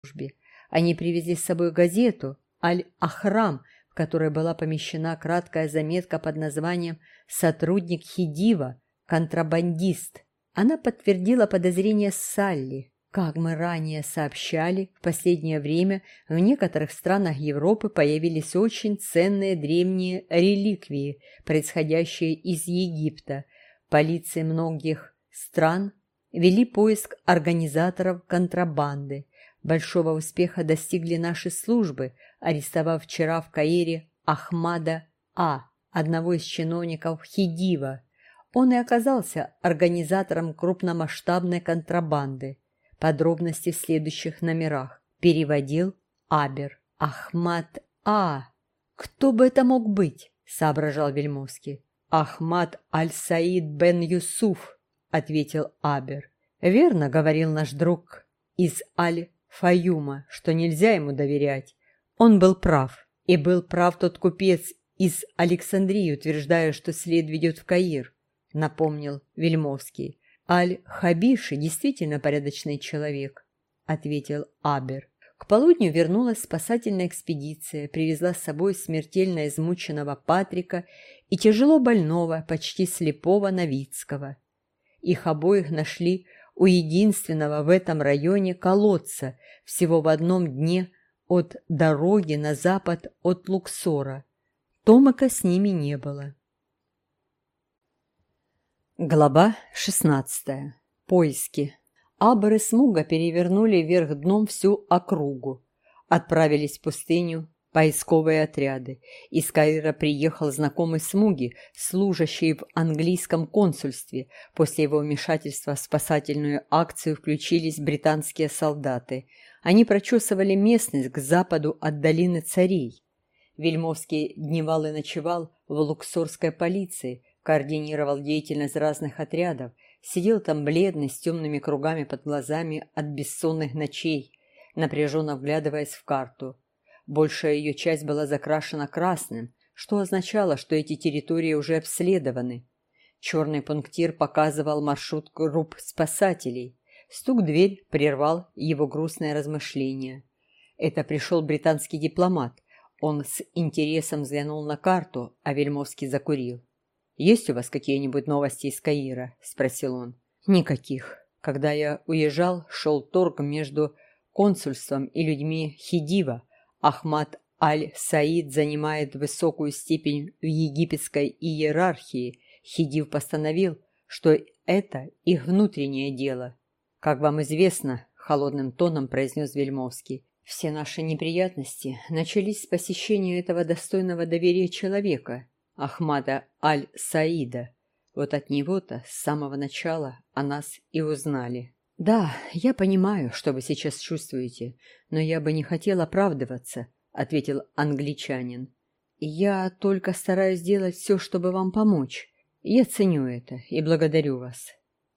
службе. Они привезли с собой газету «Аль-Ахрам», в которой была помещена краткая заметка под названием «Сотрудник Хидива, контрабандист». Она подтвердила подозрения Салли. Как мы ранее сообщали, в последнее время в некоторых странах Европы появились очень ценные древние реликвии, происходящие из Египта. Полиции многих стран вели поиск организаторов контрабанды. Большого успеха достигли наши службы, арестовав вчера в Каире Ахмада А., одного из чиновников Хидива. Он и оказался организатором крупномасштабной контрабанды. Подробности в следующих номерах. Переводил Абер. Ахмад А. Кто бы это мог быть? соображал Вельмовский. Ахмад Аль-Саид бен Юсуф, ответил Абер. Верно говорил наш друг из Аль-Фаюма, что нельзя ему доверять. Он был прав. И был прав тот купец из Александрии, утверждая, что след ведет в Каир, напомнил Вельмовский. «Аль-Хабиши действительно порядочный человек», — ответил Абер. К полудню вернулась спасательная экспедиция, привезла с собой смертельно измученного Патрика и тяжело больного, почти слепого Новицкого. Их обоих нашли у единственного в этом районе колодца, всего в одном дне от дороги на запад от Луксора. Томака с ними не было. Глава 16. Поиски. Абр и Смуга перевернули вверх дном всю округу. Отправились в пустыню поисковые отряды. Из Каира приехал знакомый Смуги, служащий в английском консульстве. После его вмешательства в спасательную акцию включились британские солдаты. Они прочесывали местность к западу от долины царей. Вельмовский дневал и ночевал в луксорской полиции – координировал деятельность разных отрядов, сидел там бледный, с темными кругами под глазами от бессонных ночей, напряженно вглядываясь в карту. Большая ее часть была закрашена красным, что означало, что эти территории уже обследованы. Черный пунктир показывал маршрут групп спасателей. Стук дверь прервал его грустное размышление. Это пришел британский дипломат. Он с интересом взглянул на карту, а Вельмовский закурил. «Есть у вас какие-нибудь новости из Каира?» – спросил он. «Никаких. Когда я уезжал, шел торг между консульством и людьми Хидива. Ахмад Аль-Саид занимает высокую степень в египетской иерархии. Хидив постановил, что это их внутреннее дело. Как вам известно, холодным тоном произнес Вельмовский, все наши неприятности начались с посещения этого достойного доверия человека, Ахмада Аль-Саида. Вот от него-то с самого начала о нас и узнали. «Да, я понимаю, что вы сейчас чувствуете, но я бы не хотел оправдываться», — ответил англичанин. «Я только стараюсь сделать все, чтобы вам помочь. Я ценю это и благодарю вас».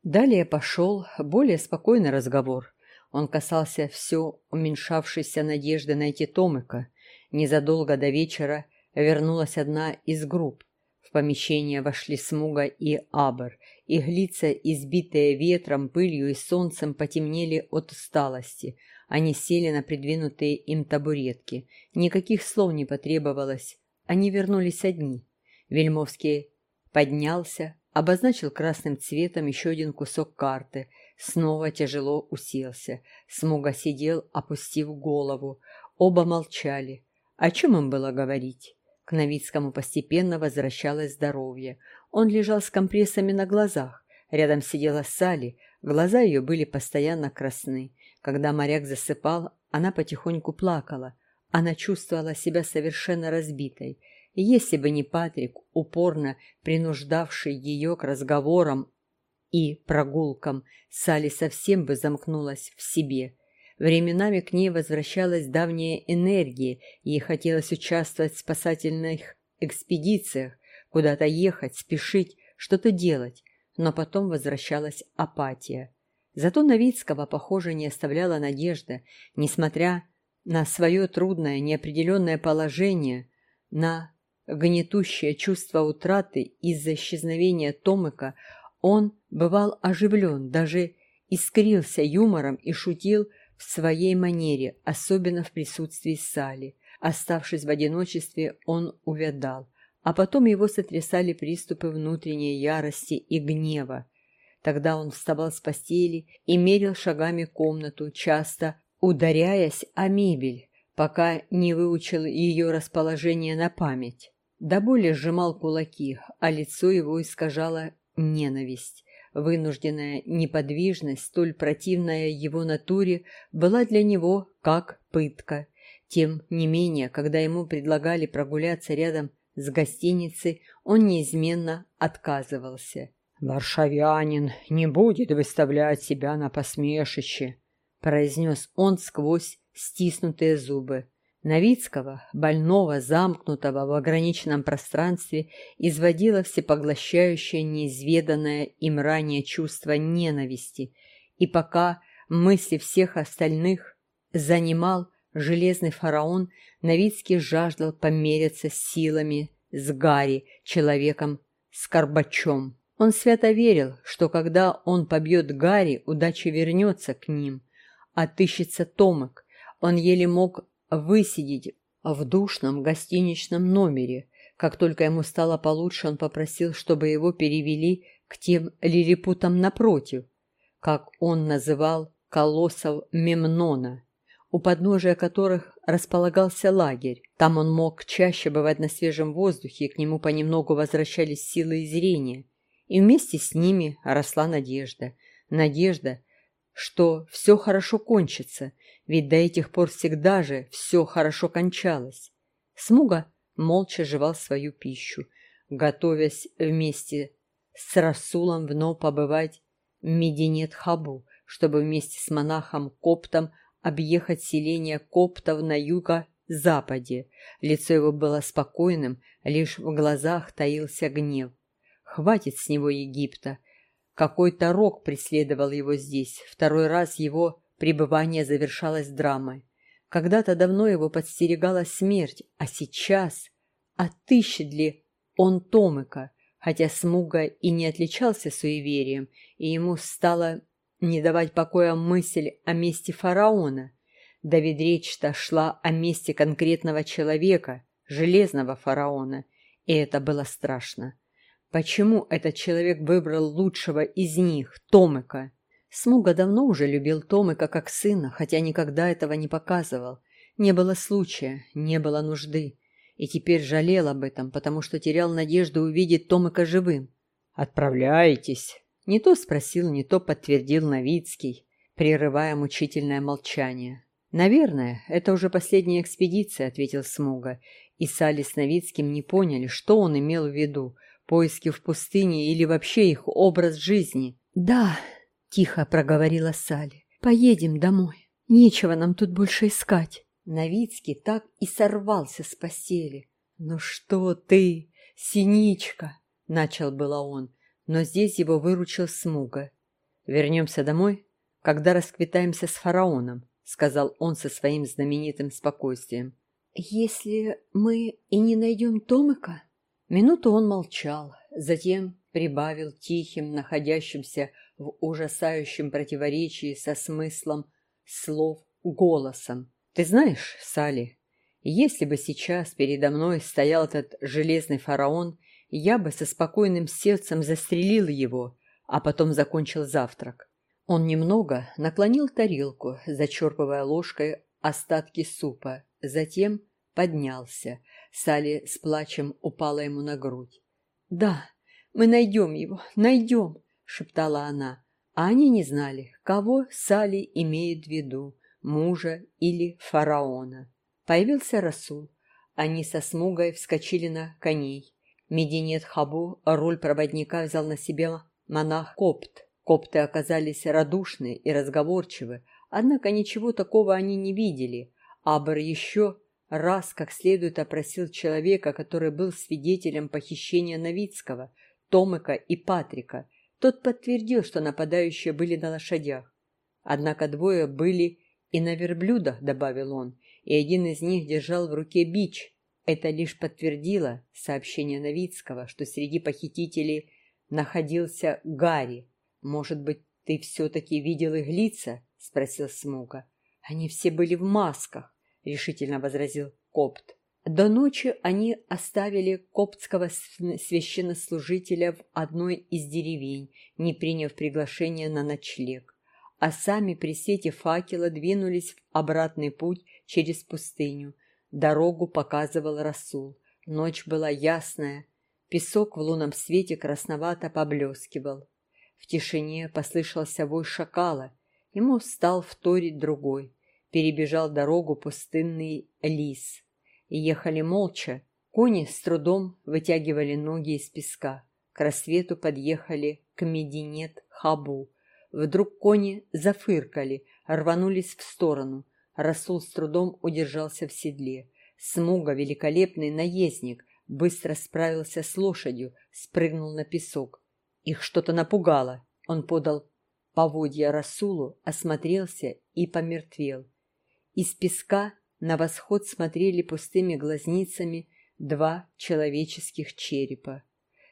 Далее пошел более спокойный разговор. Он касался все уменьшавшейся надежды найти Томыка. Незадолго до вечера вернулась одна из групп. В помещение вошли Смуга и Абр. Их лица, избитые ветром, пылью и солнцем, потемнели от усталости. Они сели на придвинутые им табуретки. Никаких слов не потребовалось. Они вернулись одни. Вельмовский поднялся, обозначил красным цветом еще один кусок карты. Снова тяжело уселся. Смуга сидел, опустив голову. Оба молчали. О чем им было говорить? К Новицкому постепенно возвращалось здоровье. Он лежал с компрессами на глазах. Рядом сидела Салли, глаза ее были постоянно красны. Когда моряк засыпал, она потихоньку плакала. Она чувствовала себя совершенно разбитой. Если бы не Патрик, упорно принуждавший ее к разговорам и прогулкам, Салли совсем бы замкнулась в себе – Временами к ней возвращалась давняя энергия, ей хотелось участвовать в спасательных экспедициях, куда-то ехать, спешить, что-то делать, но потом возвращалась апатия. Зато Новицкого, похоже, не оставляла надежда, несмотря на свое трудное, неопределенное положение, на гнетущее чувство утраты из-за исчезновения Томыка, он бывал оживлен, даже искрился юмором и шутил, в своей манере, особенно в присутствии Сали. Оставшись в одиночестве, он увядал, а потом его сотрясали приступы внутренней ярости и гнева. Тогда он вставал с постели и мерил шагами комнату, часто ударяясь о мебель, пока не выучил ее расположение на память. До боли сжимал кулаки, а лицо его искажало ненависть. Вынужденная неподвижность, столь противная его натуре, была для него как пытка. Тем не менее, когда ему предлагали прогуляться рядом с гостиницей, он неизменно отказывался. «Варшавянин не будет выставлять себя на посмешище», — произнес он сквозь стиснутые зубы. Новицкого, больного, замкнутого в ограниченном пространстве, изводило всепоглощающее неизведанное им ранее чувство ненависти, и пока мысли всех остальных занимал железный фараон, Новицкий жаждал помериться силами с Гарри, человеком с Карбачом. Он свято верил, что когда он побьет Гарри, удача вернется к ним. Отыщется Томок. Он еле мог высидеть в душном гостиничном номере. Как только ему стало получше, он попросил, чтобы его перевели к тем лилипутам напротив, как он называл колоссов Мемнона, у подножия которых располагался лагерь. Там он мог чаще бывать на свежем воздухе, и к нему понемногу возвращались силы и зрение. И вместе с ними росла надежда. Надежда, что все хорошо кончится, ведь до этих пор всегда же все хорошо кончалось. Смуга молча жевал свою пищу, готовясь вместе с Расулом вновь побывать в Мединет-Хабу, чтобы вместе с монахом Коптом объехать селение Коптов на юго-западе. Лицо его было спокойным, лишь в глазах таился гнев. Хватит с него Египта. Какой-то рок преследовал его здесь. Второй раз его Пребывание завершалось драмой. Когда-то давно его подстерегала смерть, а сейчас отыщет ли он Томыка, хотя Смуга и не отличался суеверием, и ему стало не давать покоя мысль о месте фараона. Да ведь речь-то шла о месте конкретного человека, железного фараона, и это было страшно. Почему этот человек выбрал лучшего из них, Томыка? Смуга давно уже любил Томыка как сына, хотя никогда этого не показывал. Не было случая, не было нужды. И теперь жалел об этом, потому что терял надежду увидеть Томыка живым. «Отправляетесь?» Не то спросил, не то подтвердил Новицкий, прерывая мучительное молчание. «Наверное, это уже последняя экспедиция», — ответил Смуга. И Салли с Новицким не поняли, что он имел в виду. Поиски в пустыне или вообще их образ жизни. «Да», Тихо проговорила Салли. Поедем домой. Нечего нам тут больше искать. Новицкий так и сорвался с постели. «Ну что ты, синичка!» — начал было он, но здесь его выручил Смуга. «Вернемся домой, когда расквитаемся с фараоном», — сказал он со своим знаменитым спокойствием. «Если мы и не найдем Томыка?» Минуту он молчал, затем прибавил тихим, находящимся в ужасающем противоречии со смыслом слов голосом. «Ты знаешь, Сали, если бы сейчас передо мной стоял этот железный фараон, я бы со спокойным сердцем застрелил его, а потом закончил завтрак». Он немного наклонил тарелку, зачерпывая ложкой остатки супа, затем поднялся. Сали с плачем упала ему на грудь. «Да, мы найдем его, найдем!» шептала она. А они не знали, кого Сали имеет в виду, мужа или фараона. Появился Расул. Они со Смугой вскочили на коней. Мединет Хабу роль проводника взял на себя монах Копт. Копты оказались радушны и разговорчивы, однако ничего такого они не видели. Абр еще раз как следует опросил человека, который был свидетелем похищения Новицкого, Томыка и Патрика – тот подтвердил, что нападающие были на лошадях. Однако двое были и на верблюдах, добавил он, и один из них держал в руке бич. Это лишь подтвердило сообщение Новицкого, что среди похитителей находился Гарри. «Может быть, ты все-таки видел их лица?» — спросил Смуга. Они все были в масках, решительно возразил Копт. До ночи они оставили коптского священнослужителя в одной из деревень, не приняв приглашение на ночлег, а сами при свете факела двинулись в обратный путь через пустыню. Дорогу показывал Расул. Ночь была ясная, песок в лунном свете красновато поблескивал. В тишине послышался вой шакала, ему стал вторить другой. Перебежал дорогу пустынный лис. Ехали молча, кони с трудом вытягивали ноги из песка. К рассвету подъехали к Мединет-Хабу. Вдруг кони зафыркали, рванулись в сторону. Расул с трудом удержался в седле. Смуга, великолепный наездник, быстро справился с лошадью, спрыгнул на песок. Их что-то напугало. Он подал поводья Расулу, осмотрелся и помертвел. Из песка на восход смотрели пустыми глазницами два человеческих черепа.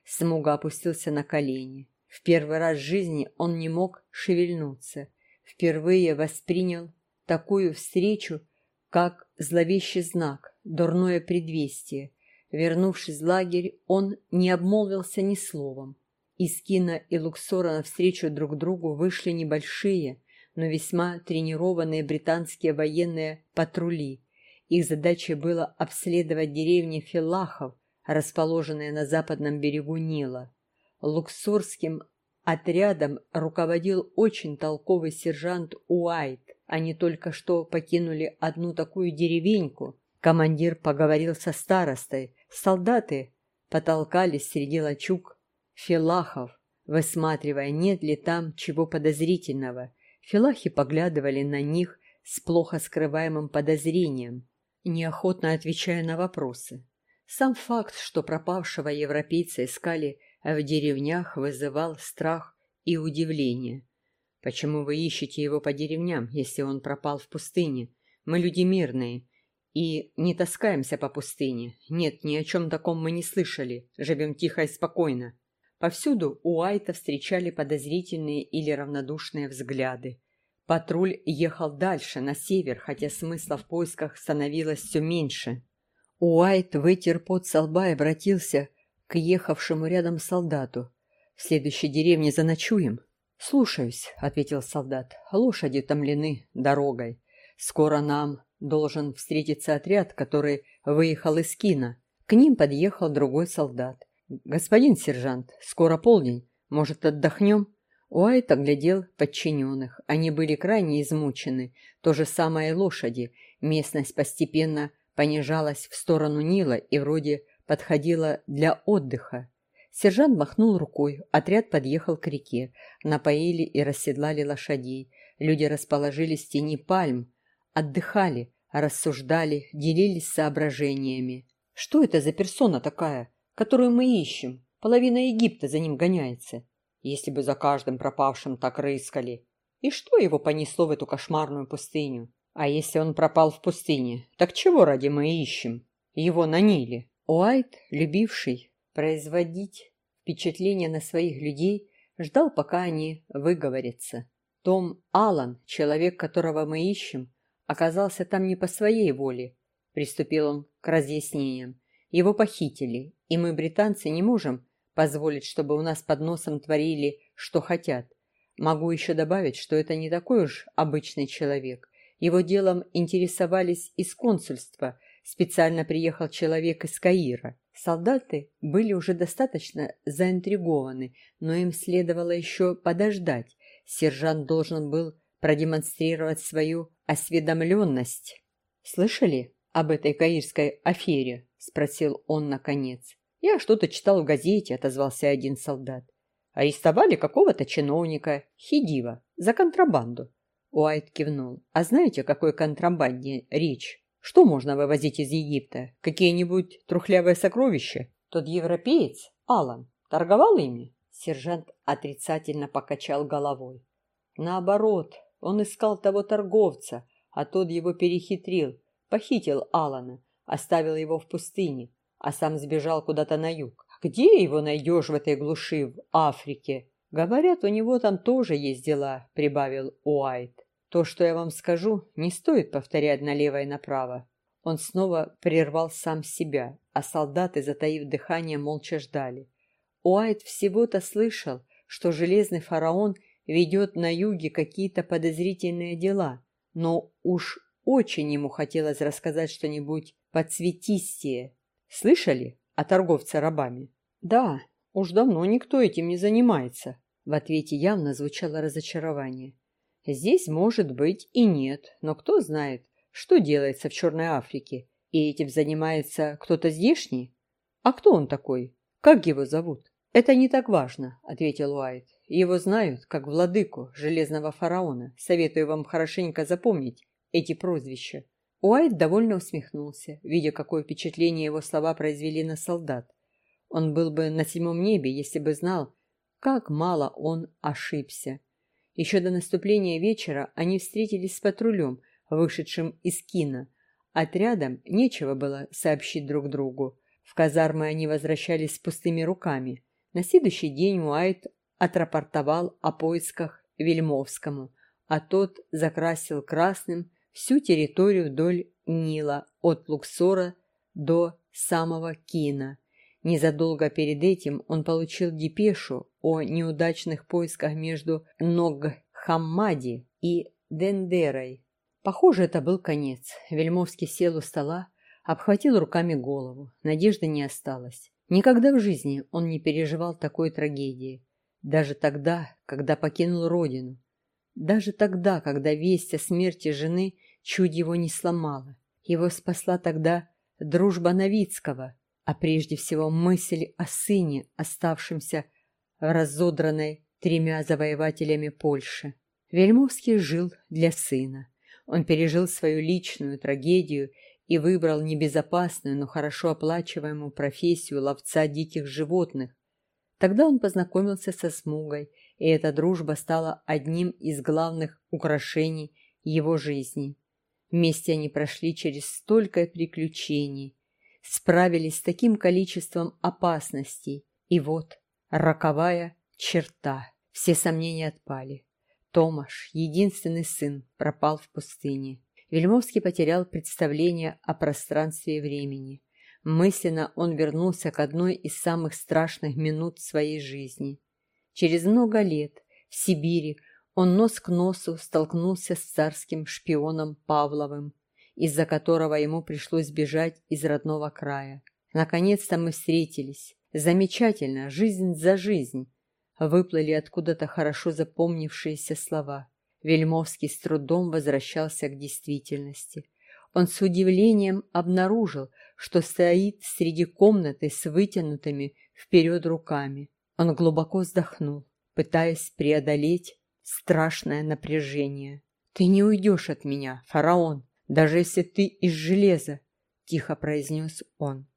Смуга опустился на колени. В первый раз в жизни он не мог шевельнуться. Впервые воспринял такую встречу, как зловещий знак, дурное предвестие. Вернувшись в лагерь, он не обмолвился ни словом. Из Кина и Луксора навстречу друг другу вышли небольшие, но весьма тренированные британские военные патрули. Их задачей было обследовать деревни Филахов, расположенные на западном берегу Нила. Луксорским отрядом руководил очень толковый сержант Уайт. Они только что покинули одну такую деревеньку. Командир поговорил со старостой. Солдаты потолкались среди лачуг Филахов, высматривая, нет ли там чего подозрительного. Филахи поглядывали на них с плохо скрываемым подозрением, неохотно отвечая на вопросы. Сам факт, что пропавшего европейца искали в деревнях, вызывал страх и удивление. «Почему вы ищете его по деревням, если он пропал в пустыне? Мы люди мирные и не таскаемся по пустыне. Нет, ни о чем таком мы не слышали, живем тихо и спокойно. Повсюду у Айта встречали подозрительные или равнодушные взгляды. Патруль ехал дальше, на север, хотя смысла в поисках становилось все меньше. Уайт вытер пот со лба и обратился к ехавшему рядом солдату. «В следующей деревне заночуем?» «Слушаюсь», — ответил солдат. «Лошади томлены дорогой. Скоро нам должен встретиться отряд, который выехал из Кина. К ним подъехал другой солдат. «Господин сержант, скоро полдень. Может, отдохнем?» Уайт оглядел подчиненных. Они были крайне измучены. То же самое и лошади. Местность постепенно понижалась в сторону Нила и вроде подходила для отдыха. Сержант махнул рукой. Отряд подъехал к реке. Напоили и расседлали лошадей. Люди расположились в тени пальм. Отдыхали, рассуждали, делились соображениями. «Что это за персона такая?» которую мы ищем. Половина Египта за ним гоняется. Если бы за каждым пропавшим так рыскали. И что его понесло в эту кошмарную пустыню? А если он пропал в пустыне, так чего ради мы ищем? Его на Ниле. Уайт, любивший производить впечатление на своих людей, ждал, пока они выговорятся. Том Аллан, человек, которого мы ищем, оказался там не по своей воле. Приступил он к разъяснениям. Его похитили, и мы, британцы, не можем позволить, чтобы у нас под носом творили, что хотят. Могу еще добавить, что это не такой уж обычный человек. Его делом интересовались из консульства. Специально приехал человек из Каира. Солдаты были уже достаточно заинтригованы, но им следовало еще подождать. Сержант должен был продемонстрировать свою осведомленность. Слышали об этой каирской афере? — спросил он наконец. «Я что-то читал в газете», — отозвался один солдат. «Арестовали какого-то чиновника, Хидива, за контрабанду». Уайт кивнул. «А знаете, о какой контрабанде речь? Что можно вывозить из Египта? Какие-нибудь трухлявые сокровища? Тот европеец, Алан, торговал ими?» Сержант отрицательно покачал головой. «Наоборот, он искал того торговца, а тот его перехитрил, похитил Алана оставил его в пустыне, а сам сбежал куда-то на юг. Где его найдешь в этой глуши в Африке? Говорят, у него там тоже есть дела, прибавил Уайт. То, что я вам скажу, не стоит повторять налево и направо. Он снова прервал сам себя, а солдаты, затаив дыхание, молча ждали. Уайт всего-то слышал, что железный фараон ведет на юге какие-то подозрительные дела, но уж очень ему хотелось рассказать что-нибудь подсветистее. Слышали о торговце рабами? Да, уж давно никто этим не занимается. В ответе явно звучало разочарование. Здесь может быть и нет, но кто знает, что делается в Черной Африке, и этим занимается кто-то здешний? А кто он такой? Как его зовут? Это не так важно, ответил Уайт. Его знают как владыку железного фараона. Советую вам хорошенько запомнить эти прозвища. Уайт довольно усмехнулся, видя, какое впечатление его слова произвели на солдат. Он был бы на седьмом небе, если бы знал, как мало он ошибся. Еще до наступления вечера они встретились с патрулем, вышедшим из кино. Отрядом нечего было сообщить друг другу. В казармы они возвращались с пустыми руками. На следующий день Уайт отрапортовал о поисках Вельмовскому, а тот закрасил красным всю территорию вдоль Нила от Луксора до самого Кина. Незадолго перед этим он получил депешу о неудачных поисках между Ногхаммади и Дендерой. Похоже, это был конец. Вельмовский сел у стола, обхватил руками голову. Надежды не осталось. Никогда в жизни он не переживал такой трагедии. Даже тогда, когда покинул родину. Даже тогда, когда весть о смерти жены чуть его не сломала. Его спасла тогда дружба Новицкого, а прежде всего мысль о сыне, оставшемся разодранной тремя завоевателями Польши. Вельмовский жил для сына. Он пережил свою личную трагедию и выбрал небезопасную, но хорошо оплачиваемую профессию ловца диких животных. Тогда он познакомился со Смугой, и эта дружба стала одним из главных украшений его жизни. Вместе они прошли через столько приключений, справились с таким количеством опасностей, и вот роковая черта. Все сомнения отпали. Томаш, единственный сын, пропал в пустыне. Вельмовский потерял представление о пространстве и времени. Мысленно он вернулся к одной из самых страшных минут своей жизни. Через много лет в Сибири он нос к носу столкнулся с царским шпионом Павловым, из-за которого ему пришлось бежать из родного края. Наконец-то мы встретились. Замечательно, жизнь за жизнь. Выплыли откуда-то хорошо запомнившиеся слова. Вельмовский с трудом возвращался к действительности. Он с удивлением обнаружил, что стоит среди комнаты с вытянутыми вперед руками. Он глубоко вздохнул, пытаясь преодолеть страшное напряжение. «Ты не уйдешь от меня, фараон, даже если ты из железа», — тихо произнес он.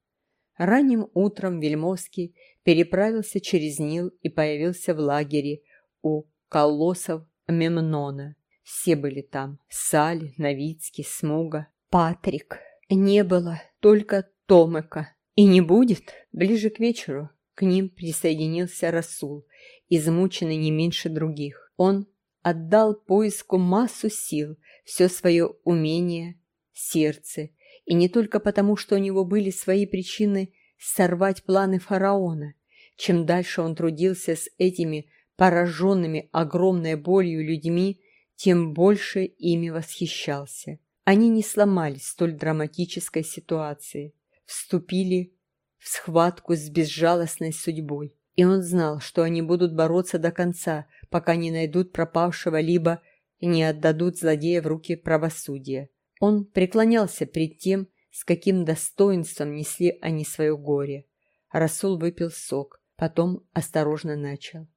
Ранним утром Вельмовский переправился через Нил и появился в лагере у колоссов Мемнона. Все были там – Сали, Новицкий, Смуга, Патрик. Не было только Томека. И не будет. Ближе к вечеру к ним присоединился Расул, измученный не меньше других. Он отдал поиску массу сил, все свое умение, сердце, и не только потому, что у него были свои причины сорвать планы фараона. Чем дальше он трудился с этими пораженными огромной болью людьми, тем больше ими восхищался. Они не сломались столь драматической ситуации, вступили в схватку с безжалостной судьбой. И он знал, что они будут бороться до конца, пока не найдут пропавшего либо не отдадут злодея в руки правосудия. Он преклонялся пред тем, с каким достоинством несли они свое горе. Расул выпил сок, потом осторожно начал.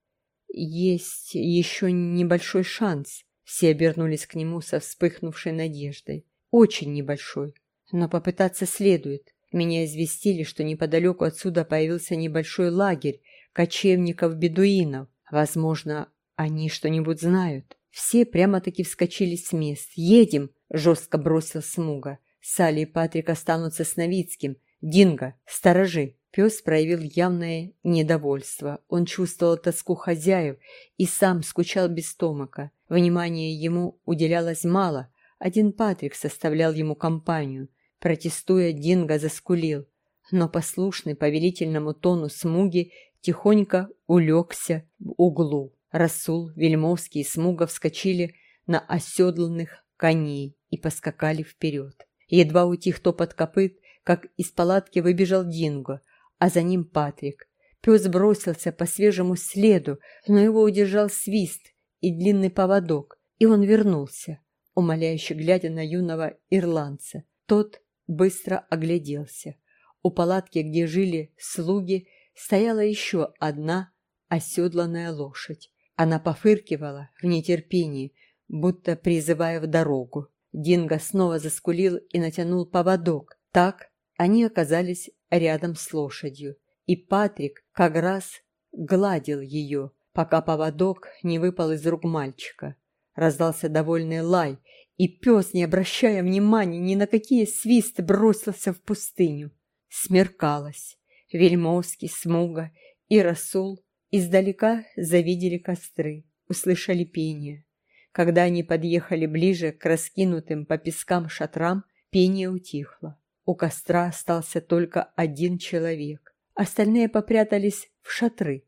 «Есть еще небольшой шанс», — все обернулись к нему со вспыхнувшей надеждой. «Очень небольшой, но попытаться следует. Меня известили, что неподалеку отсюда появился небольшой лагерь кочевников-бедуинов. Возможно, они что-нибудь знают». Все прямо-таки вскочили с мест. «Едем!» — жестко бросил Смуга. «Салли и Патрик останутся с Новицким. Динго, сторожи!» Пес проявил явное недовольство. Он чувствовал тоску хозяев и сам скучал без Томака. Внимания ему уделялось мало, один Патрик составлял ему компанию. Протестуя, Динго заскулил, но послушный повелительному тону Смуги тихонько улегся в углу. Расул, Вельмовский и Смуга вскочили на оседланных коней и поскакали вперед. Едва утих топот копыт, как из палатки выбежал Динго, а за ним Патрик. Пес бросился по свежему следу, но его удержал свист и длинный поводок, и он вернулся, умоляюще глядя на юного ирландца. Тот быстро огляделся. У палатки, где жили слуги, стояла еще одна оседланная лошадь. Она пофыркивала в нетерпении, будто призывая в дорогу. Динго снова заскулил и натянул поводок. Так они оказались рядом с лошадью, и Патрик как раз гладил ее, пока поводок не выпал из рук мальчика. Раздался довольный лай, и пес, не обращая внимания ни на какие свисты, бросился в пустыню. Смеркалось. Вельмовский, Смуга и Расул издалека завидели костры, услышали пение. Когда они подъехали ближе к раскинутым по пескам шатрам, пение утихло. У костра остался только один человек. Остальные попрятались в шатры.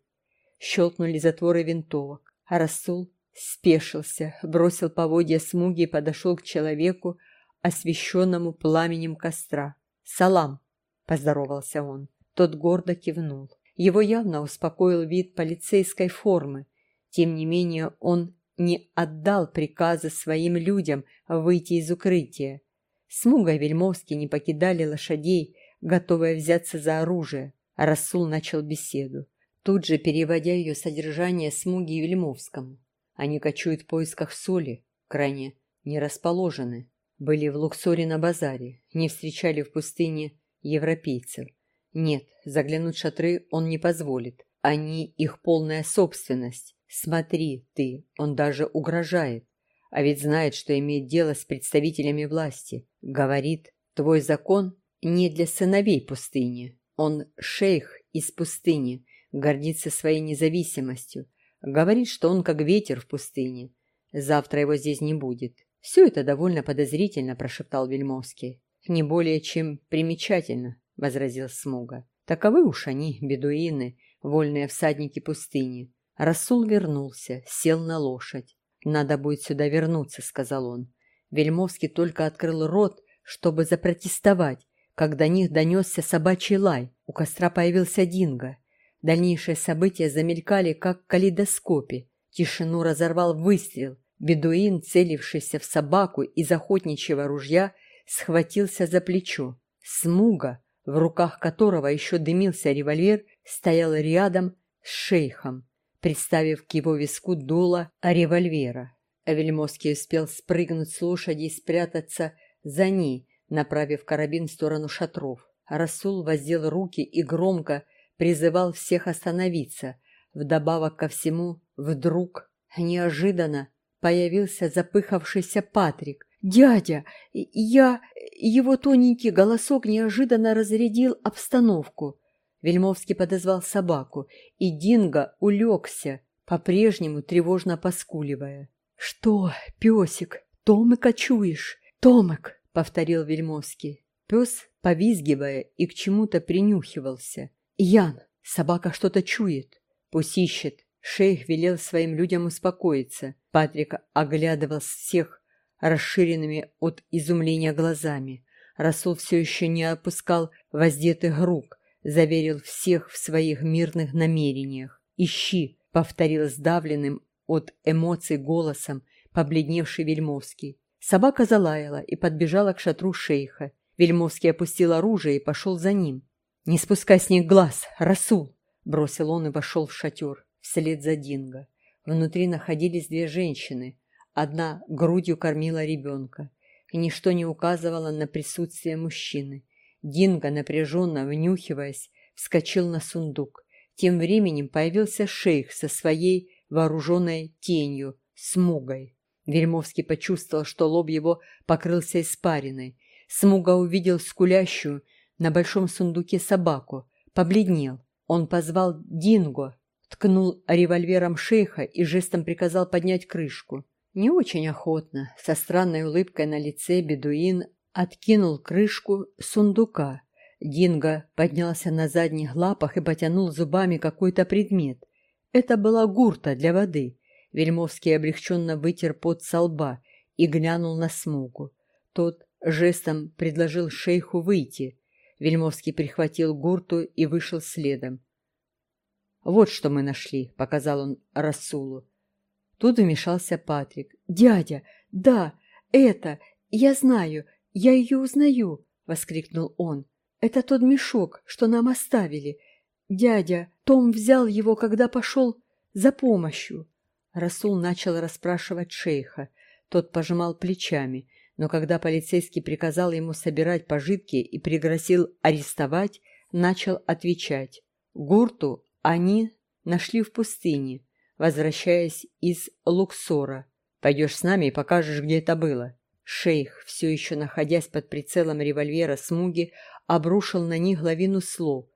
Щелкнули затворы винтовок, а Расул спешился, бросил поводья смуги и подошел к человеку, освещенному пламенем костра. «Салам!» – поздоровался он. Тот гордо кивнул. Его явно успокоил вид полицейской формы. Тем не менее он не отдал приказа своим людям выйти из укрытия. Смуга и Вельмовский не покидали лошадей, готовые взяться за оружие. Расул начал беседу, тут же переводя ее содержание Смуги и Вельмовскому. Они кочуют в поисках соли, крайне не расположены. Были в Луксоре на базаре, не встречали в пустыне европейцев. Нет, заглянуть в шатры он не позволит. Они их полная собственность. Смотри, ты, он даже угрожает. А ведь знает, что имеет дело с представителями власти. Говорит, твой закон не для сыновей пустыни. Он шейх из пустыни, гордится своей независимостью. Говорит, что он как ветер в пустыне. Завтра его здесь не будет. Все это довольно подозрительно, прошептал Вельмовский. Не более чем примечательно, возразил Смуга. Таковы уж они, бедуины, вольные всадники пустыни. Расул вернулся, сел на лошадь. «Надо будет сюда вернуться», — сказал он. Вельмовский только открыл рот, чтобы запротестовать, когда до них донесся собачий лай. У костра появился Динго. Дальнейшие события замелькали, как в калейдоскопе. Тишину разорвал выстрел. Бедуин, целившийся в собаку из охотничьего ружья, схватился за плечо. Смуга, в руках которого еще дымился револьвер, стоял рядом с шейхом приставив к его виску дуло револьвера. Вельмовский успел спрыгнуть с лошади и спрятаться за ней, направив карабин в сторону шатров. Расул воздел руки и громко призывал всех остановиться. Вдобавок ко всему, вдруг, неожиданно, появился запыхавшийся Патрик. «Дядя, я...» Его тоненький голосок неожиданно разрядил обстановку. Вельмовский подозвал собаку, и Динго улегся, по-прежнему тревожно поскуливая. «Что, песик, Томыка чуешь? Томык!» — повторил Вельмовский. Пес, повизгивая, и к чему-то принюхивался. «Ян, собака что-то чует. Пусть ищет». Шейх велел своим людям успокоиться. Патрик оглядывал всех расширенными от изумления глазами. Расул все еще не опускал воздетых рук, заверил всех в своих мирных намерениях. «Ищи», — повторил сдавленным от эмоций голосом побледневший Вельмовский. Собака залаяла и подбежала к шатру шейха. Вельмовский опустил оружие и пошел за ним. «Не спускай с них глаз, Расул!» — бросил он и вошел в шатер, вслед за Динго. Внутри находились две женщины. Одна грудью кормила ребенка, и ничто не указывало на присутствие мужчины. Динго, напряженно внюхиваясь, вскочил на сундук. Тем временем появился шейх со своей вооруженной тенью, смугой. Вельмовский почувствовал, что лоб его покрылся испариной. Смуга увидел скулящую на большом сундуке собаку, побледнел. Он позвал Динго, ткнул револьвером шейха и жестом приказал поднять крышку. Не очень охотно, со странной улыбкой на лице бедуин откинул крышку сундука. Динго поднялся на задних лапах и потянул зубами какой-то предмет. Это была гурта для воды. Вельмовский облегченно вытер пот со лба и глянул на смугу. Тот жестом предложил шейху выйти. Вельмовский прихватил гурту и вышел следом. «Вот что мы нашли», — показал он Расулу. Тут вмешался Патрик. «Дядя, да, это, я знаю, я ее узнаю», — воскликнул он. «Это тот мешок, что нам оставили. Дядя, Том взял его, когда пошел за помощью». Расул начал расспрашивать шейха. Тот пожимал плечами, но когда полицейский приказал ему собирать пожитки и пригрозил арестовать, начал отвечать. Гурту они нашли в пустыне, возвращаясь из Луксора. Пойдешь с нами и покажешь, где это было. Шейх, все еще находясь под прицелом револьвера Смуги, обрушил на них лавину слов.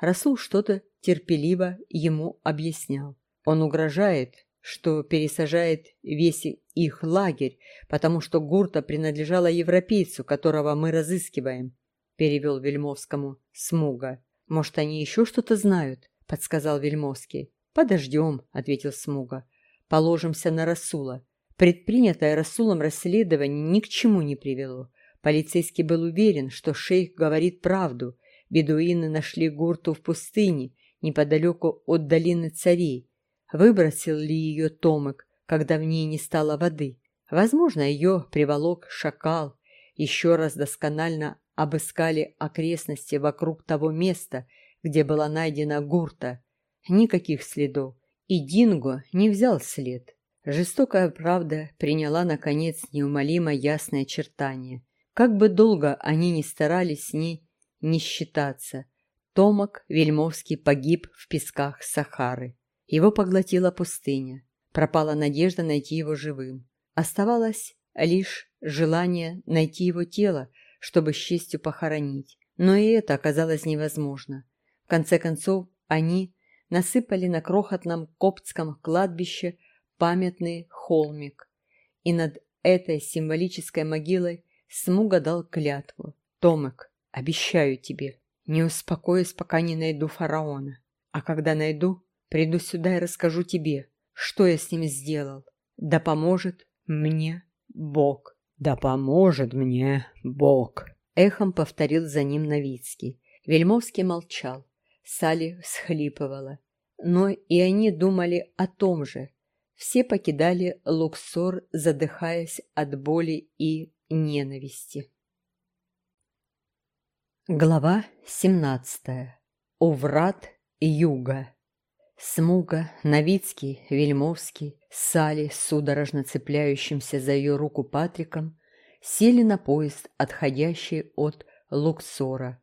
Расул что-то терпеливо ему объяснял. Он угрожает, что пересажает весь их лагерь, потому что гурта принадлежала европейцу, которого мы разыскиваем, перевел Вельмовскому Смуга. Может, они еще что-то знают? — подсказал Вельмовский. «Подождем», — ответил Смуга. «Положимся на Расула». Предпринятое Расулом расследование ни к чему не привело. Полицейский был уверен, что шейх говорит правду. Бедуины нашли гурту в пустыне, неподалеку от долины царей. Выбросил ли ее Томик, когда в ней не стало воды? Возможно, ее приволок шакал. Еще раз досконально обыскали окрестности вокруг того места, где была найдена гурта. Никаких следов. И Динго не взял след. Жестокая правда приняла, наконец, неумолимо ясное очертание. Как бы долго они ни старались с ней не считаться, Томак Вельмовский погиб в песках Сахары. Его поглотила пустыня. Пропала надежда найти его живым. Оставалось лишь желание найти его тело, чтобы с честью похоронить. Но и это оказалось невозможно. В конце концов, они насыпали на крохотном коптском кладбище памятный холмик, и над этой символической могилой Смуга дал клятву. «Томек, обещаю тебе, не успокоюсь, пока не найду фараона. А когда найду, приду сюда и расскажу тебе, что я с ним сделал. Да поможет мне Бог». «Да поможет мне Бог», — эхом повторил за ним Новицкий. Вельмовский молчал. Сали всхлипывала. Но и они думали о том же. Все покидали Луксор, задыхаясь от боли и ненависти. Глава 17. У врат юга. Смуга, Новицкий, Вельмовский, Сали, судорожно цепляющимся за ее руку Патриком, сели на поезд, отходящий от Луксора.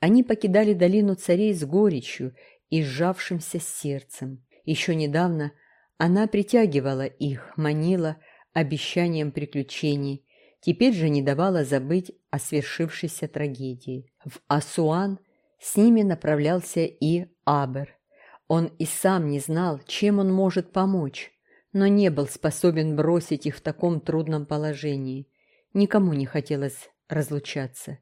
Они покидали долину царей с горечью и сжавшимся сердцем. Еще недавно она притягивала их, манила обещанием приключений, теперь же не давала забыть о свершившейся трагедии. В Асуан с ними направлялся и Абер. Он и сам не знал, чем он может помочь, но не был способен бросить их в таком трудном положении. Никому не хотелось разлучаться.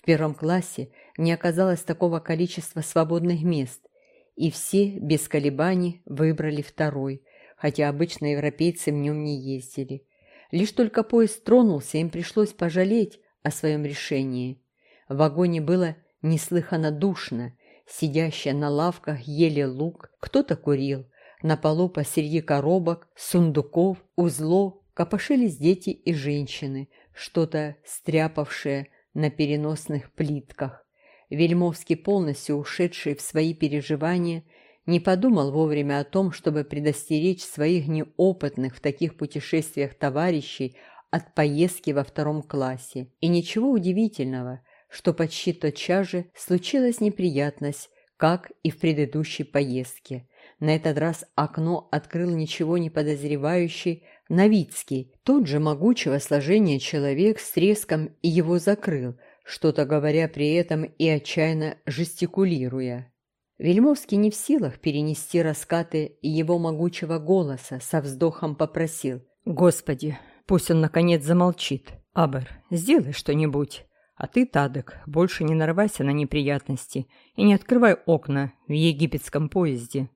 В первом классе не оказалось такого количества свободных мест, и все без колебаний выбрали второй, хотя обычно европейцы в нем не ездили. Лишь только поезд тронулся, им пришлось пожалеть о своем решении. В вагоне было неслыханно душно, сидящие на лавках ели лук, кто-то курил, на полу посреди коробок, сундуков, узлов копошились дети и женщины, что-то стряпавшее на переносных плитках. Вельмовский, полностью ушедший в свои переживания, не подумал вовремя о том, чтобы предостеречь своих неопытных в таких путешествиях товарищей от поездки во втором классе. И ничего удивительного, что почти тотчас же случилась неприятность, как и в предыдущей поездке. На этот раз окно открыл ничего не подозревающий Новицкий, тот же могучего сложения человек с треском его закрыл, что-то говоря при этом и отчаянно жестикулируя. Вельмовский не в силах перенести раскаты его могучего голоса, со вздохом попросил Господи, пусть он наконец замолчит. Абер, сделай что-нибудь. А ты, Тадек, больше не нарывайся на неприятности и не открывай окна в египетском поезде.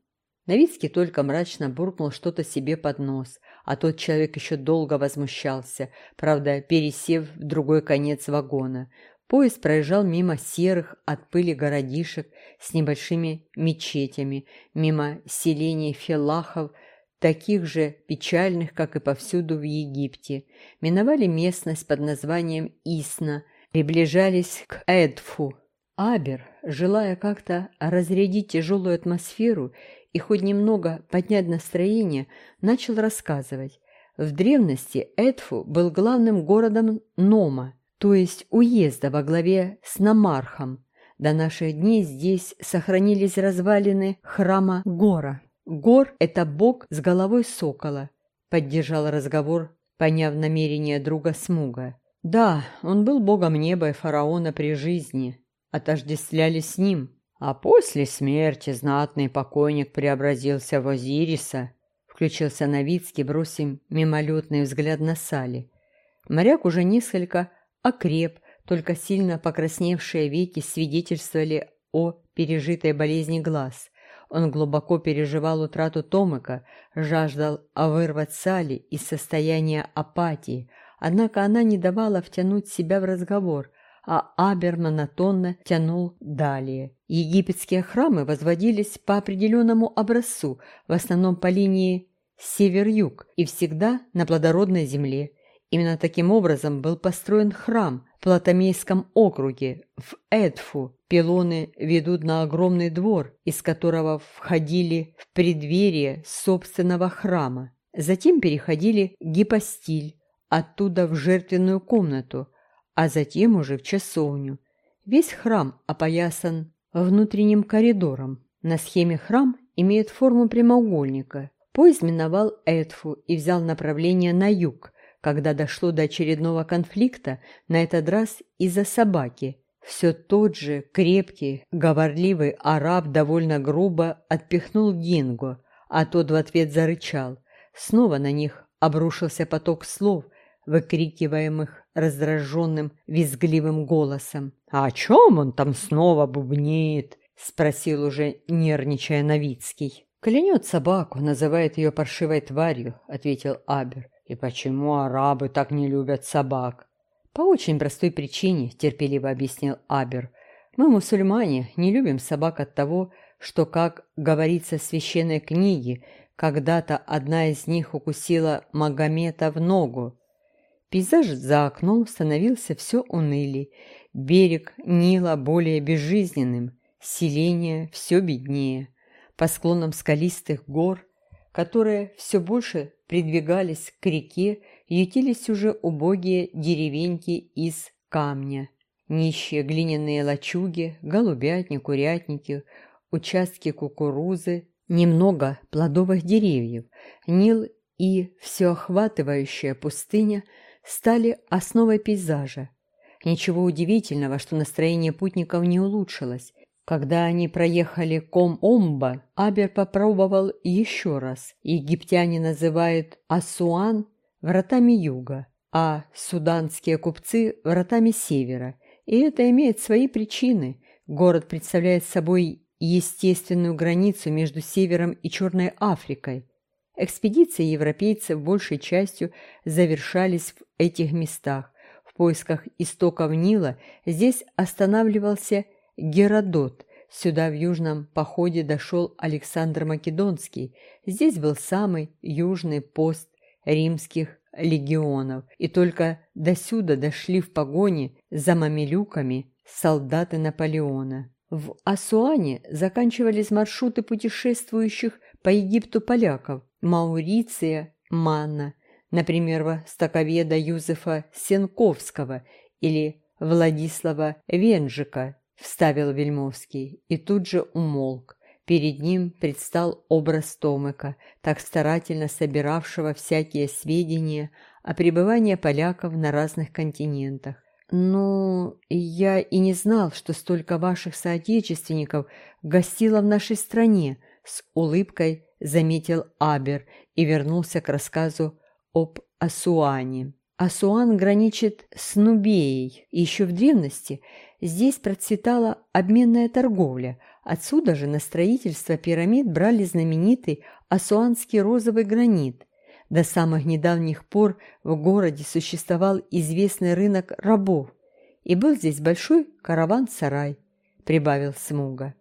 Новицкий только мрачно буркнул что-то себе под нос, а тот человек еще долго возмущался, правда, пересев в другой конец вагона. Поезд проезжал мимо серых от пыли городишек с небольшими мечетями, мимо селений фелахов, таких же печальных, как и повсюду в Египте. Миновали местность под названием Исна, приближались к Эдфу. Абер, желая как-то разрядить тяжелую атмосферу и хоть немного поднять настроение, начал рассказывать. В древности Эдфу был главным городом Нома, то есть уезда во главе с Намархом. До наших дней здесь сохранились развалины храма Гора. Гор – это бог с головой сокола, поддержал разговор, поняв намерение друга Смуга. Да, он был богом неба и фараона при жизни, отождествляли с ним, а после смерти знатный покойник преобразился в Озириса, включился Новицкий, бросив мимолетный взгляд на Сали. Моряк уже несколько окреп, только сильно покрасневшие веки свидетельствовали о пережитой болезни глаз. Он глубоко переживал утрату Томыка, жаждал вырвать Сали из состояния апатии, однако она не давала втянуть себя в разговор, а Абер монотонно тянул далее. Египетские храмы возводились по определенному образцу, в основном по линии север-юг и всегда на плодородной земле. Именно таким образом был построен храм в Платомейском округе, в Эдфу. Пилоны ведут на огромный двор, из которого входили в преддверие собственного храма. Затем переходили гипостиль, оттуда в жертвенную комнату, а затем уже в часовню. Весь храм опоясан внутренним коридором. На схеме храм имеет форму прямоугольника. Поезд миновал Эдфу и взял направление на юг, когда дошло до очередного конфликта, на этот раз из-за собаки. Все тот же крепкий, говорливый араб довольно грубо отпихнул Гинго, а тот в ответ зарычал. Снова на них обрушился поток слов, выкрикиваемых раздраженным, визгливым голосом. «А о чем он там снова бубнит?» — спросил уже нервничая Новицкий. «Клянет собаку, называет ее паршивой тварью», — ответил Абер. «И почему арабы так не любят собак?» «По очень простой причине», — терпеливо объяснил Абер. «Мы, мусульмане, не любим собак от того, что, как говорится в священной книге, когда-то одна из них укусила Магомета в ногу, Пейзаж за окном становился все унылей, берег Нила более безжизненным, селение все беднее. По склонам скалистых гор, которые все больше придвигались к реке, ютились уже убогие деревеньки из камня. Нищие глиняные лачуги, голубятни, курятники, участки кукурузы, немного плодовых деревьев, Нил и всеохватывающая пустыня – стали основой пейзажа. Ничего удивительного, что настроение путников не улучшилось. Когда они проехали Ком-Омба, Абер попробовал еще раз. Египтяне называют Асуан вратами юга, а суданские купцы – вратами севера. И это имеет свои причины. Город представляет собой естественную границу между севером и Черной Африкой – Экспедиции европейцев большей частью завершались в этих местах. В поисках истоков Нила здесь останавливался Геродот. Сюда в южном походе дошел Александр Македонский. Здесь был самый южный пост римских легионов. И только досюда дошли в погоне за мамилюками солдаты Наполеона. В Асуане заканчивались маршруты путешествующих по Египту поляков, Мауриция Манна, например, востоковеда Юзефа Сенковского или Владислава Венжика, вставил Вельмовский и тут же умолк. Перед ним предстал образ Томыка, так старательно собиравшего всякие сведения о пребывании поляков на разных континентах. «Ну, я и не знал, что столько ваших соотечественников гостило в нашей стране», с улыбкой заметил Абер и вернулся к рассказу об Асуане. Асуан граничит с Нубеей. Еще в древности здесь процветала обменная торговля. Отсюда же на строительство пирамид брали знаменитый асуанский розовый гранит. До самых недавних пор в городе существовал известный рынок рабов, и был здесь большой караван-сарай, прибавил Смуга.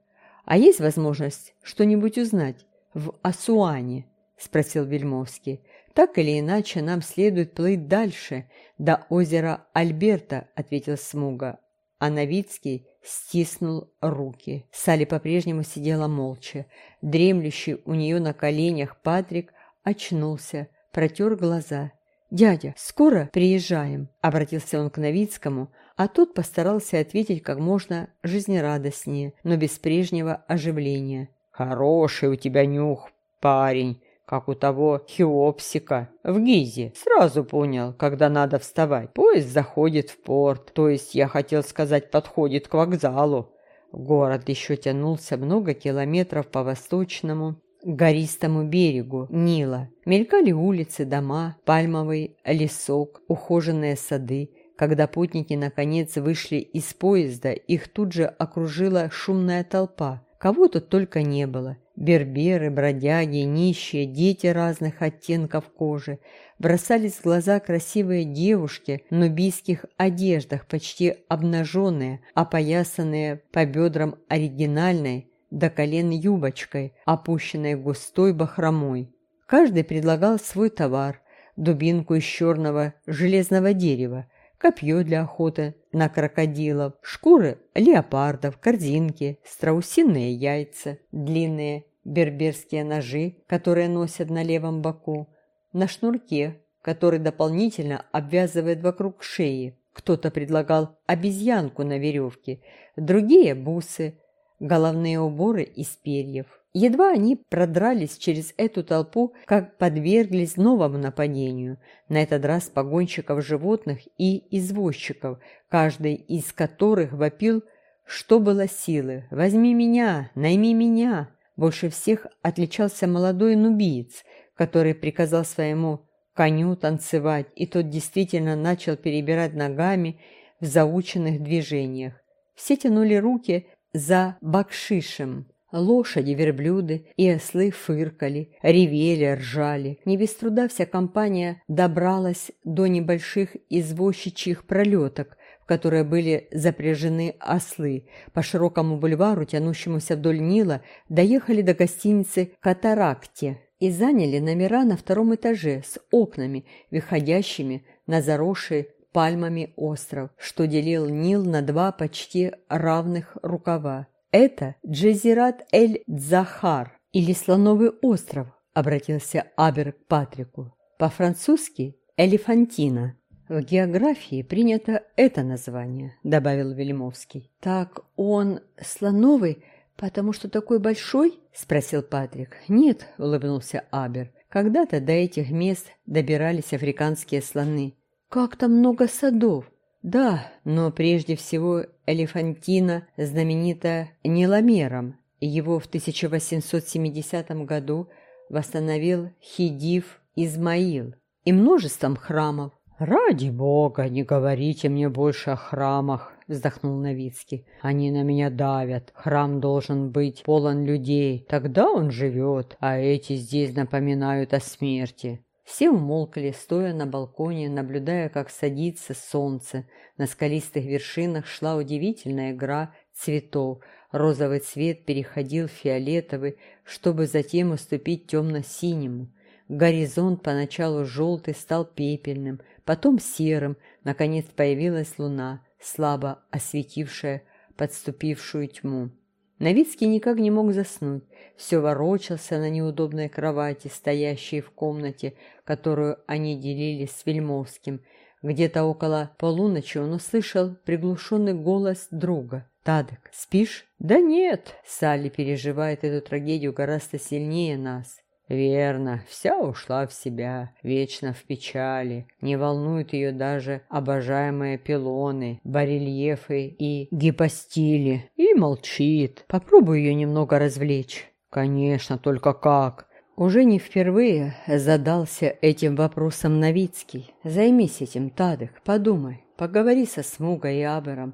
А есть возможность что-нибудь узнать в Асуане? спросил Вельмовский. Так или иначе, нам следует плыть дальше, до озера Альберта, ответил Смуга. А Новицкий стиснул руки. Салли по-прежнему сидела молча. Дремлющий у нее на коленях Патрик очнулся, протер глаза. «Дядя, скоро приезжаем?» — обратился он к Новицкому, а тот постарался ответить как можно жизнерадостнее, но без прежнего оживления. «Хороший у тебя нюх, парень как у того Хеопсика в Гизе. Сразу понял, когда надо вставать. Поезд заходит в порт, то есть, я хотел сказать, подходит к вокзалу. Город еще тянулся много километров по восточному гористому берегу Нила. Мелькали улицы, дома, пальмовый лесок, ухоженные сады. Когда путники наконец вышли из поезда, их тут же окружила шумная толпа. Кого тут только не было. Берберы, бродяги, нищие, дети разных оттенков кожи. Бросались в глаза красивые девушки в нубийских одеждах, почти обнаженные, опоясанные по бедрам оригинальной, до колен юбочкой, опущенной густой бахромой. Каждый предлагал свой товар, дубинку из черного железного дерева, копье для охоты на крокодилов, шкуры леопардов, корзинки, страусиные яйца, длинные берберские ножи, которые носят на левом боку, на шнурке, который дополнительно обвязывает вокруг шеи. Кто-то предлагал обезьянку на веревке, другие – бусы, головные уборы из перьев. Едва они продрались через эту толпу, как подверглись новому нападению, на этот раз погонщиков животных и извозчиков, каждый из которых вопил, что было силы «Возьми меня! Найми меня!» Больше всех отличался молодой нубиец, который приказал своему коню танцевать, и тот действительно начал перебирать ногами в заученных движениях. Все тянули руки за бакшишем, Лошади, верблюды и ослы фыркали, ревели, ржали. Не без труда вся компания добралась до небольших извозчичьих пролеток, в которые были запряжены ослы. По широкому бульвару, тянущемуся вдоль Нила, доехали до гостиницы «Катаракте» и заняли номера на втором этаже с окнами, выходящими на заросший пальмами остров, что делил Нил на два почти равных рукава. «Это Джезират эль-Дзахар или Слоновый остров», — обратился Абер к Патрику. «По-французски «Элефантина». «В географии принято это название», — добавил Вельмовский. «Так он слоновый, потому что такой большой?» — спросил Патрик. «Нет», — улыбнулся Абер. «Когда-то до этих мест добирались африканские слоны. Как там много садов! Да, но прежде всего Элефантина знаменита Неломером. Его в 1870 году восстановил Хидив Измаил и множеством храмов. «Ради бога, не говорите мне больше о храмах», — вздохнул Новицкий. «Они на меня давят. Храм должен быть полон людей. Тогда он живет, а эти здесь напоминают о смерти. Все умолкли, стоя на балконе, наблюдая, как садится солнце. На скалистых вершинах шла удивительная игра цветов. Розовый цвет переходил в фиолетовый, чтобы затем уступить темно-синему. Горизонт поначалу желтый стал пепельным, потом серым, наконец появилась луна, слабо осветившая подступившую тьму. Новицкий никак не мог заснуть, все ворочался на неудобной кровати, стоящей в комнате, которую они делили с Вельмовским. Где-то около полуночи он услышал приглушенный голос друга. «Тадек, спишь?» «Да нет!» Салли переживает эту трагедию гораздо сильнее нас. Верно, вся ушла в себя, вечно в печали. Не волнуют ее даже обожаемые пилоны, барельефы и гипостили. И молчит. Попробуй ее немного развлечь. Конечно, только как? Уже не впервые задался этим вопросом Новицкий. Займись этим, Тадых, подумай, поговори со Смугой и Абером.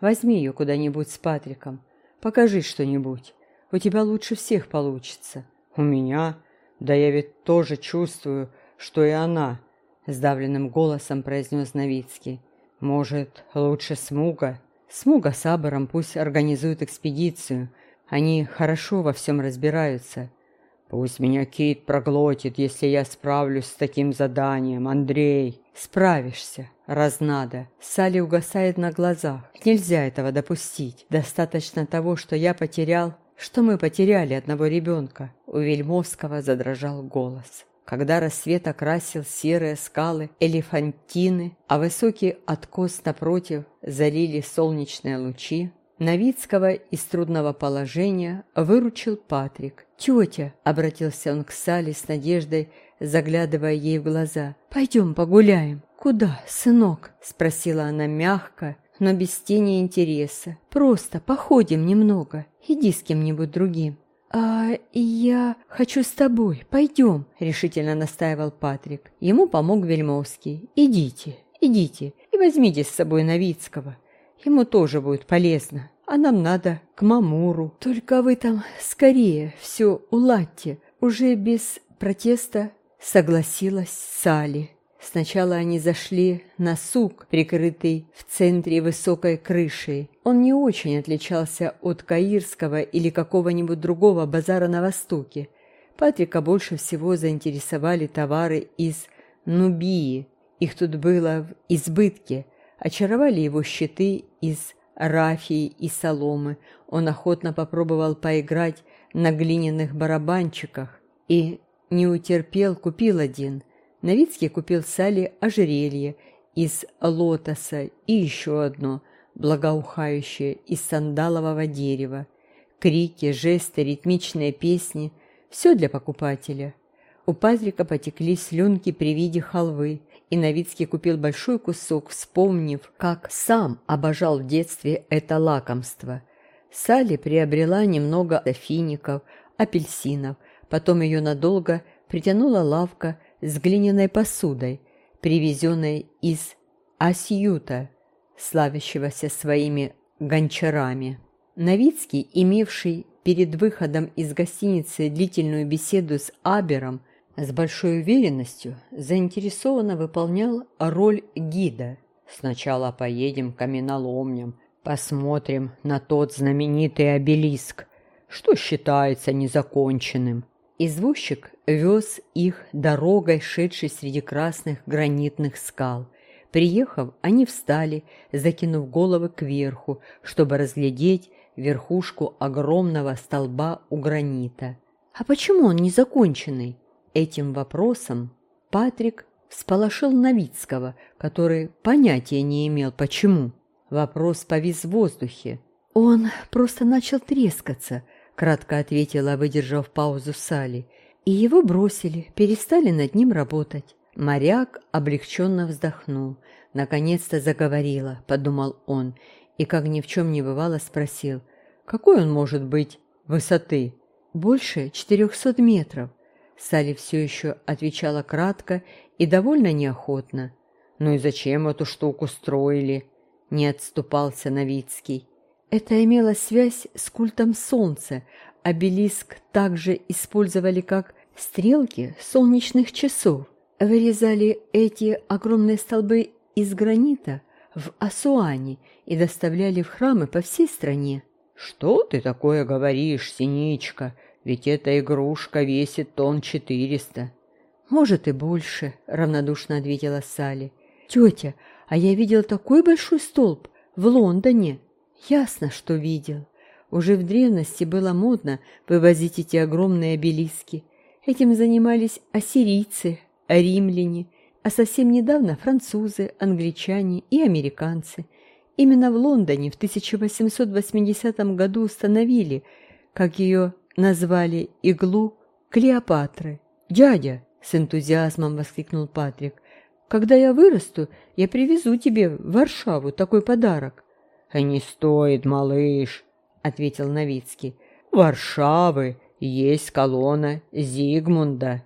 Возьми ее куда-нибудь с Патриком. Покажи что-нибудь. У тебя лучше всех получится. У меня? Да я ведь тоже чувствую, что и она, сдавленным голосом произнес Новицкий. Может, лучше Смуга? Смуга с Абером пусть организуют экспедицию. Они хорошо во всем разбираются. Пусть меня Кит проглотит, если я справлюсь с таким заданием, Андрей. Справишься, раз надо. Салли угасает на глазах. Нельзя этого допустить. Достаточно того, что я потерял, что мы потеряли одного ребенка. У Вельмовского задрожал голос. Когда рассвет окрасил серые скалы элефантины, а высокий откос напротив залили солнечные лучи, Новицкого из трудного положения выручил Патрик. «Тетя!» — обратился он к Сале с надеждой, заглядывая ей в глаза. «Пойдем погуляем». «Куда, сынок?» — спросила она мягко, но без тени интереса. «Просто походим немного. Иди с кем-нибудь другим». «А я хочу с тобой. Пойдем», — решительно настаивал Патрик. Ему помог Вельмовский. «Идите, идите и возьмите с собой Новицкого. Ему тоже будет полезно. А нам надо к Мамуру. Только вы там скорее все уладьте. Уже без протеста согласилась Сали. Сначала они зашли на сук, прикрытый в центре высокой крышей. Он не очень отличался от Каирского или какого-нибудь другого базара на Востоке. Патрика больше всего заинтересовали товары из Нубии. Их тут было в избытке – Очаровали его щиты из рафии и соломы. Он охотно попробовал поиграть на глиняных барабанчиках и не утерпел, купил один. Новицкий купил Сале ожерелье из лотоса и еще одно, благоухающее, из сандалового дерева. Крики, жесты, ритмичные песни – все для покупателя. У Патрика потекли слюнки при виде халвы, и Новицкий купил большой кусок, вспомнив, как сам обожал в детстве это лакомство. Салли приобрела немного фиников, апельсинов, потом ее надолго притянула лавка с глиняной посудой, привезенной из Асьюта, славящегося своими гончарами. Новицкий, имевший перед выходом из гостиницы длительную беседу с Абером, с большой уверенностью заинтересованно выполнял роль гида. Сначала поедем к каменоломням, посмотрим на тот знаменитый обелиск, что считается незаконченным. Извозчик вез их дорогой, шедшей среди красных гранитных скал. Приехав, они встали, закинув головы кверху, чтобы разглядеть верхушку огромного столба у гранита. «А почему он незаконченный?» Этим вопросом Патрик всполошил Новицкого, который понятия не имел, почему. Вопрос повис в воздухе. «Он просто начал трескаться», — кратко ответила, выдержав паузу Сали. «И его бросили, перестали над ним работать». Моряк облегченно вздохнул. «Наконец-то заговорила», — подумал он, и, как ни в чем не бывало, спросил, «Какой он может быть высоты?» «Больше четырехсот метров», Салли все еще отвечала кратко и довольно неохотно. «Ну и зачем эту штуку строили?» — не отступался Новицкий. Это имело связь с культом солнца. Обелиск также использовали как стрелки солнечных часов. Вырезали эти огромные столбы из гранита в Асуане и доставляли в храмы по всей стране. «Что ты такое говоришь, Синичка?» Ведь эта игрушка весит тонн четыреста. Может и больше, равнодушно ответила Салли. Тетя, а я видел такой большой столб в Лондоне. Ясно, что видел. Уже в древности было модно вывозить эти огромные обелиски. Этим занимались ассирийцы, римляне, а совсем недавно французы, англичане и американцы. Именно в Лондоне в 1880 году установили, как ее назвали иглу Клеопатры. «Дядя!» — с энтузиазмом воскликнул Патрик. «Когда я вырасту, я привезу тебе в Варшаву такой подарок». «А не стоит, малыш!» — ответил Новицкий. «Варшавы есть колонна Зигмунда».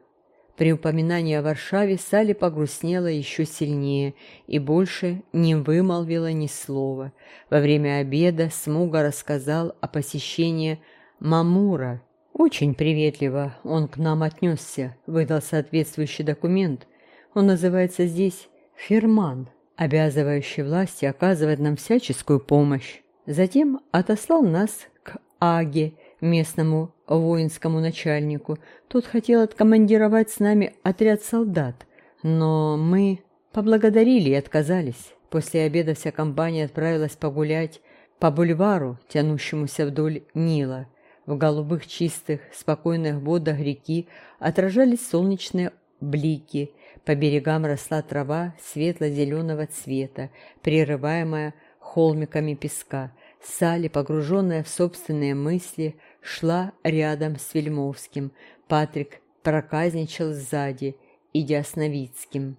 При упоминании о Варшаве Салли погрустнела еще сильнее и больше не вымолвила ни слова. Во время обеда Смуга рассказал о посещении Мамура. Очень приветливо он к нам отнесся, выдал соответствующий документ. Он называется здесь «Ферман», обязывающий власти оказывать нам всяческую помощь. Затем отослал нас к Аге, местному воинскому начальнику. Тот хотел откомандировать с нами отряд солдат, но мы поблагодарили и отказались. После обеда вся компания отправилась погулять по бульвару, тянущемуся вдоль Нила. В голубых чистых, спокойных водах реки отражались солнечные блики. По берегам росла трава светло-зеленого цвета, прерываемая холмиками песка. Салли, погруженная в собственные мысли, шла рядом с Вельмовским. Патрик проказничал сзади, идя с Новицким.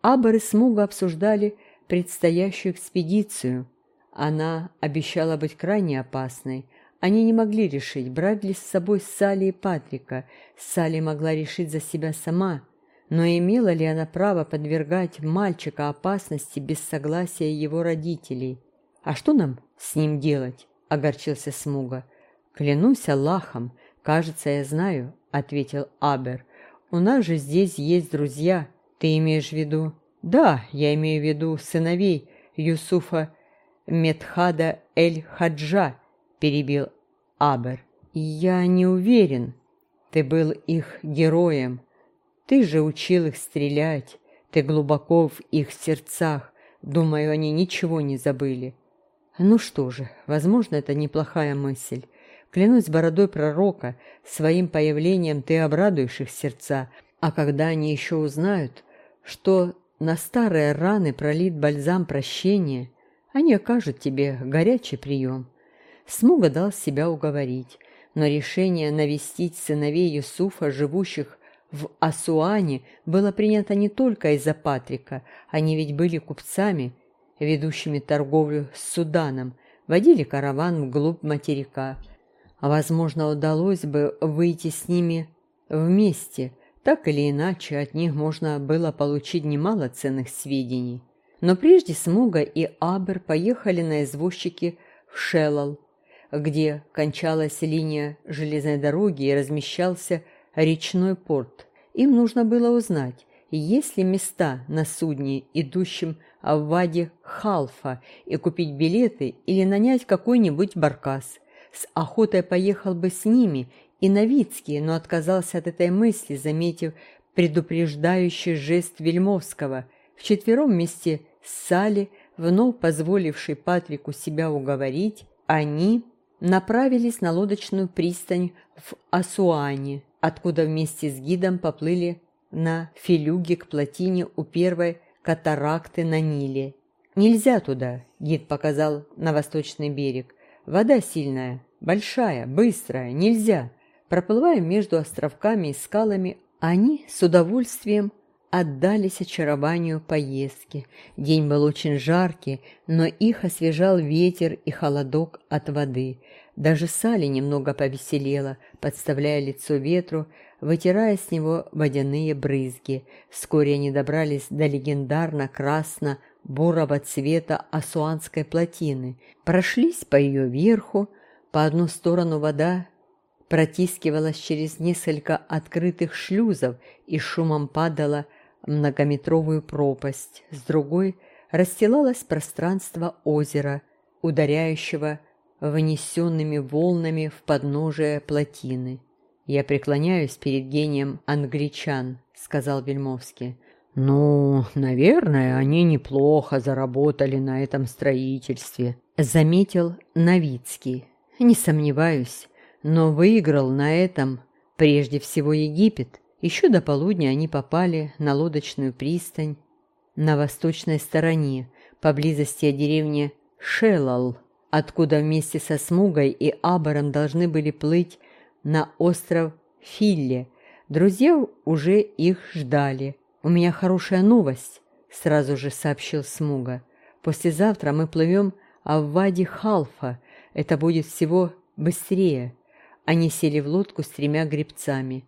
Абор и Смуга обсуждали предстоящую экспедицию. Она обещала быть крайне опасной. Они не могли решить, брать ли с собой Салли и Патрика. Салли могла решить за себя сама, но имела ли она право подвергать мальчика опасности без согласия его родителей? «А что нам с ним делать?» – огорчился Смуга. «Клянусь Аллахом, кажется, я знаю», — ответил Абер. «У нас же здесь есть друзья. Ты имеешь в виду?» «Да, я имею в виду сыновей Юсуфа Медхада Эль-Хаджа», — перебил Абер. «Я не уверен. Ты был их героем. Ты же учил их стрелять. Ты глубоко в их сердцах. Думаю, они ничего не забыли». «Ну что же, возможно, это неплохая мысль». Клянусь бородой пророка, своим появлением ты обрадуешь их сердца, а когда они еще узнают, что на старые раны пролит бальзам прощения, они окажут тебе горячий прием. Смуга дал себя уговорить, но решение навестить сыновей Юсуфа, живущих в Асуане, было принято не только из-за Патрика, они ведь были купцами, ведущими торговлю с Суданом, водили караван вглубь материка, а возможно, удалось бы выйти с ними вместе. Так или иначе, от них можно было получить немало ценных сведений. Но прежде Смуга и Абер поехали на извозчике в Шеллал, где кончалась линия железной дороги и размещался речной порт. Им нужно было узнать, есть ли места на судне, идущем в Ваде Халфа, и купить билеты или нанять какой-нибудь баркас – с охотой поехал бы с ними и Новицкий, но отказался от этой мысли, заметив предупреждающий жест Вельмовского. Вчетвером вместе с Салли, вновь позволивший Патрику себя уговорить, они направились на лодочную пристань в Асуане, откуда вместе с гидом поплыли на филюге к плотине у первой катаракты на Ниле. «Нельзя туда», — гид показал на восточный берег. Вода сильная, большая, быстрая, нельзя. Проплывая между островками и скалами, они с удовольствием отдались очарованию поездки. День был очень жаркий, но их освежал ветер и холодок от воды. Даже Сали немного повеселела, подставляя лицо ветру, вытирая с него водяные брызги. Вскоре они добрались до легендарно красно бурого цвета Асуанской плотины, прошлись по ее верху, по одну сторону вода протискивалась через несколько открытых шлюзов и шумом падала многометровую пропасть, с другой расстилалось пространство озера, ударяющего внесенными волнами в подножие плотины. «Я преклоняюсь перед гением англичан», — сказал Вельмовский. «Ну, наверное, они неплохо заработали на этом строительстве», — заметил Новицкий. «Не сомневаюсь, но выиграл на этом прежде всего Египет. Еще до полудня они попали на лодочную пристань на восточной стороне, поблизости от деревни Шелал, откуда вместе со Смугой и Абором должны были плыть на остров Филле. Друзья уже их ждали. «У меня хорошая новость», — сразу же сообщил Смуга. «Послезавтра мы плывем в Вади Халфа. Это будет всего быстрее. Они сели в лодку с тремя гребцами.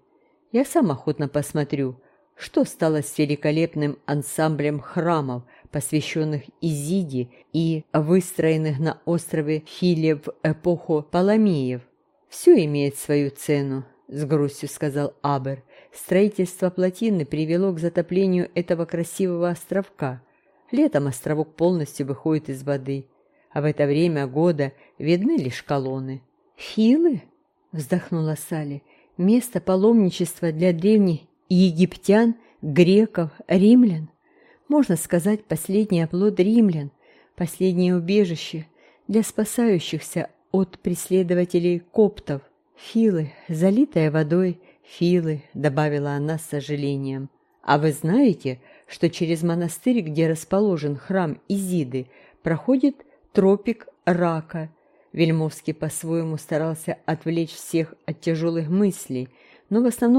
Я сам охотно посмотрю, что стало с великолепным ансамблем храмов, посвященных Изиде и выстроенных на острове Хиле в эпоху Паламиев. Все имеет свою цену, с грустью сказал Абер. Строительство плотины привело к затоплению этого красивого островка. Летом островок полностью выходит из воды, а в это время года видны лишь колонны. «Хилы?» — вздохнула Салли. «Место паломничества для древних египтян, греков, римлян. Можно сказать, последний оплот римлян, последнее убежище для спасающихся от преследователей коптов. Филы, залитая водой, филы, добавила она с сожалением. А вы знаете, что через монастырь, где расположен храм Изиды, проходит тропик рака. Вельмовский по-своему старался отвлечь всех от тяжелых мыслей, но в основном